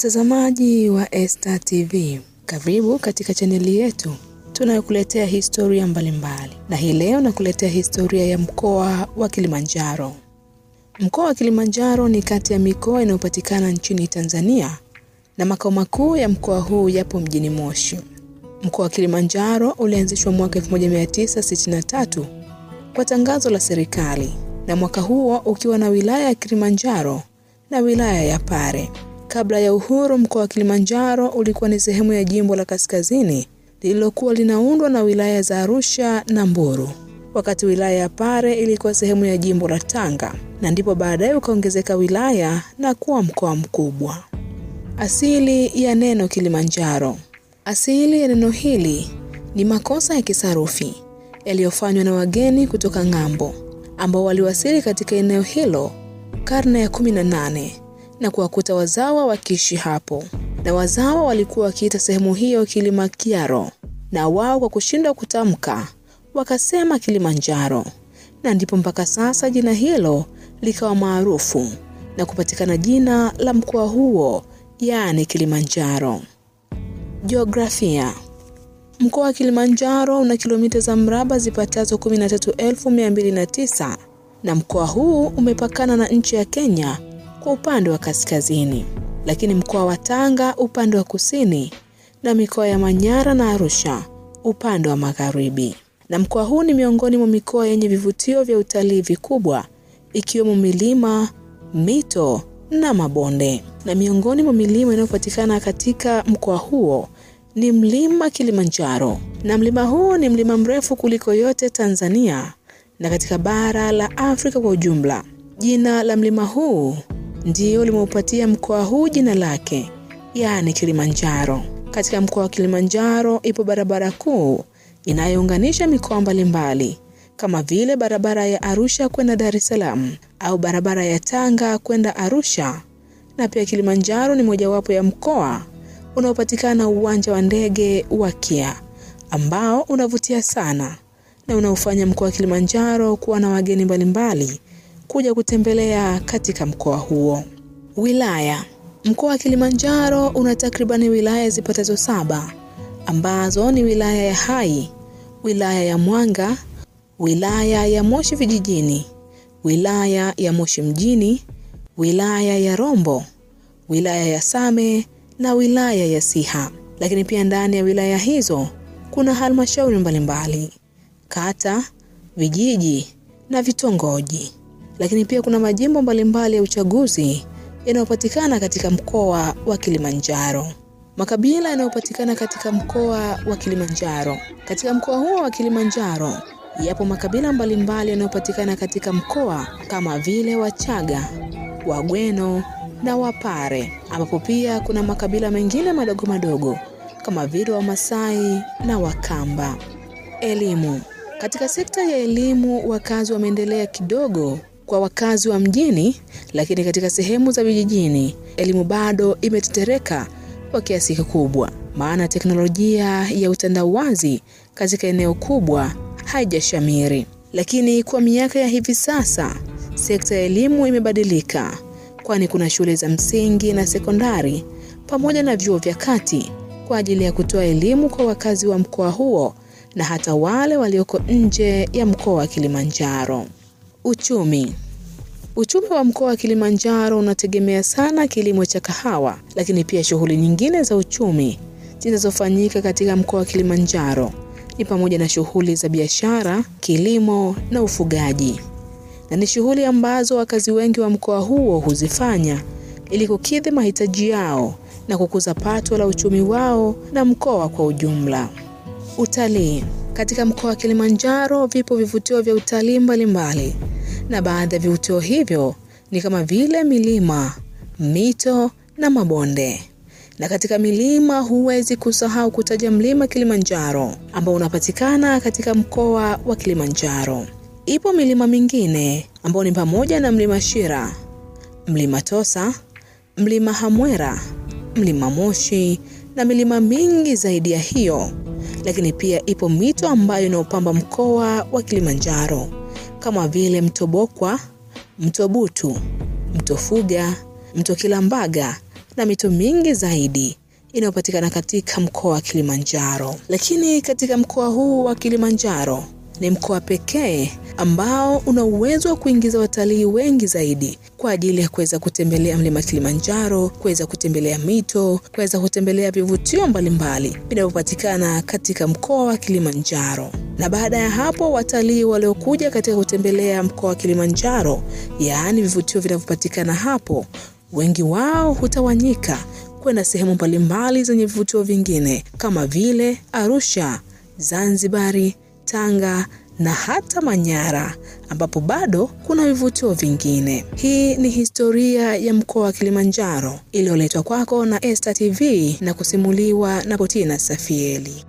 Mtazamaji wa Esta TV, karibu katika chaneli yetu tunayokuletea historia mbalimbali, na hii leo nakuletea historia ya mkoa wa Kilimanjaro. Mkoa wa Kilimanjaro ni kati ya mikoa inayopatikana nchini Tanzania na makao makuu ya mkoa huu yapo mjini Moshi. Mkoa wa Kilimanjaro ulianzishwa mwaka 1963 kwa tangazo la serikali, na mwaka huo ukiwa na wilaya ya Kilimanjaro na wilaya ya Pare. Kabla ya uhuru, mkoa wa Kilimanjaro ulikuwa ni sehemu ya jimbo la Kaskazini lililokuwa linaundwa na wilaya za Arusha na Mbulu, wakati wilaya ya Pare ilikuwa sehemu ya jimbo la Tanga, na ndipo baadaye ukaongezeka wilaya na kuwa mkoa mkubwa. Asili ya neno Kilimanjaro. Asili ya neno hili ni makosa ya kisarufi yaliyofanywa na wageni kutoka ng'ambo ambao waliwasili katika eneo hilo karne ya 18 na kuwakuta wazawa wakiishi hapo, na wazawa walikuwa wakiita sehemu hiyo Kilimanjaro, na wao kwa kushindwa kutamka wakasema Kilimanjaro, na ndipo mpaka sasa jina hilo likawa maarufu na kupatikana jina la mkoa huo, yaani Kilimanjaro. Jiografia. Mkoa wa Kilimanjaro una kilomita za mraba zipatazo 13,209 na mkoa huu umepakana na nchi ya Kenya kwa upande wa kaskazini, lakini mkoa wa Tanga upande wa kusini na mikoa ya Manyara na Arusha upande wa magharibi. Na mkoa huu ni miongoni mwa mikoa yenye vivutio vya utalii vikubwa ikiwemo milima, mito na mabonde. Na miongoni mwa milima inayopatikana katika mkoa huo ni mlima Kilimanjaro, na mlima huu ni mlima mrefu kuliko yote Tanzania na katika bara la Afrika kwa ujumla. Jina la mlima huu ndio limeupatia mkoa huu jina lake, yaani Kilimanjaro. Katika mkoa wa Kilimanjaro ipo barabara kuu inayounganisha mikoa mbalimbali kama vile barabara ya Arusha kwenda Dar es Salaam au barabara ya Tanga kwenda Arusha. Na pia Kilimanjaro ni mojawapo ya mkoa unaopatikana uwanja wa ndege wa Kia ambao unavutia sana na unaofanya mkoa wa Kilimanjaro kuwa na wageni mbalimbali kuja kutembelea katika mkoa huo. Wilaya. Mkoa wa Kilimanjaro una takribani wilaya zipatazo saba ambazo ni wilaya ya Hai, wilaya ya Mwanga, wilaya ya Moshi vijijini, wilaya ya Moshi mjini, wilaya ya Rombo, wilaya ya Same na wilaya ya Siha. Lakini pia ndani ya wilaya hizo kuna halmashauri mbalimbali, kata, vijiji na vitongoji. Lakini pia kuna majimbo mbalimbali ya uchaguzi yanayopatikana katika mkoa wa Kilimanjaro. Makabila yanayopatikana katika mkoa wa Kilimanjaro. Katika mkoa huo wa Kilimanjaro yapo makabila mbalimbali yanayopatikana katika mkoa kama vile Wachaga, Wagweno na Wapare, ambapo pia kuna makabila mengine madogo madogo kama vile Wamasai na Wakamba. Elimu. Katika sekta ya elimu, wakazi wameendelea kidogo kwa wakazi wa mjini, lakini katika sehemu za vijijini elimu bado imetetereka kwa kiasi kikubwa, maana teknolojia ya utandawazi katika eneo kubwa haijashamiri. Lakini kwa miaka ya hivi sasa sekta ya elimu imebadilika, kwani kuna shule za msingi na sekondari pamoja na vyuo vya kati kwa ajili ya kutoa elimu kwa wakazi wa mkoa huo na hata wale walioko nje ya mkoa wa Kilimanjaro. Uchumi. Uchumi wa mkoa wa Kilimanjaro unategemea sana kilimo cha kahawa, lakini pia shughuli nyingine za uchumi zinazofanyika katika mkoa wa Kilimanjaro ni pamoja na shughuli za biashara, kilimo na ufugaji, na ni shughuli ambazo wakazi wengi wa mkoa huo huzifanya ili kukidhi mahitaji yao na kukuza pato la uchumi wao na mkoa kwa ujumla. Utalii. Katika mkoa wa Kilimanjaro vipo vivutio vya utalii mbalimbali, na baadhi ya vivutio hivyo ni kama vile milima, mito na mabonde. Na katika milima huwezi kusahau kutaja mlima Kilimanjaro ambao unapatikana katika mkoa wa Kilimanjaro. Ipo milima mingine ambayo ni pamoja na mlima Shira, mlima Tosa, mlima Hamwera, mlima Moshi na milima mingi zaidi ya hiyo. Lakini pia ipo mito ambayo inaopamba mkoa wa Kilimanjaro kama vile Mtobokwa, Mtobutu, Mtofuga, Mtokilambaga na mito mingi zaidi inayopatikana katika mkoa wa Kilimanjaro. Lakini katika mkoa huu wa Kilimanjaro ni mkoa pekee ambao una uwezo wa kuingiza watalii wengi zaidi kwa ajili ya kuweza kutembelea mlima Kilimanjaro, kuweza kutembelea mito, kuweza kutembelea vivutio mbalimbali vinavyopatikana katika mkoa wa Kilimanjaro. Na baada ya hapo, watalii waliokuja katika kutembelea mkoa wa Kilimanjaro, yaani vivutio vinavyopatikana hapo, wengi wao hutawanyika kwenda sehemu mbalimbali zenye vivutio vingine kama vile Arusha, Zanzibari, Tanga na hata Manyara ambapo bado kuna vivutio vingine. Hii ni historia ya mkoa wa Kilimanjaro iliyoletwa kwako na Esta TV na kusimuliwa na Potina Safieli.